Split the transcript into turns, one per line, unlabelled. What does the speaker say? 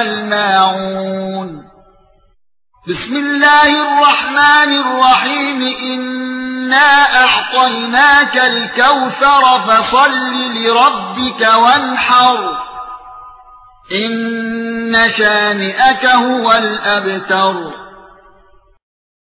ويمنعون الماعون. بسم الله الرحمن الرحيم. إنا أعطيناك الكوثر فصل لربك وانحر. إن شانئك هو الأبتر.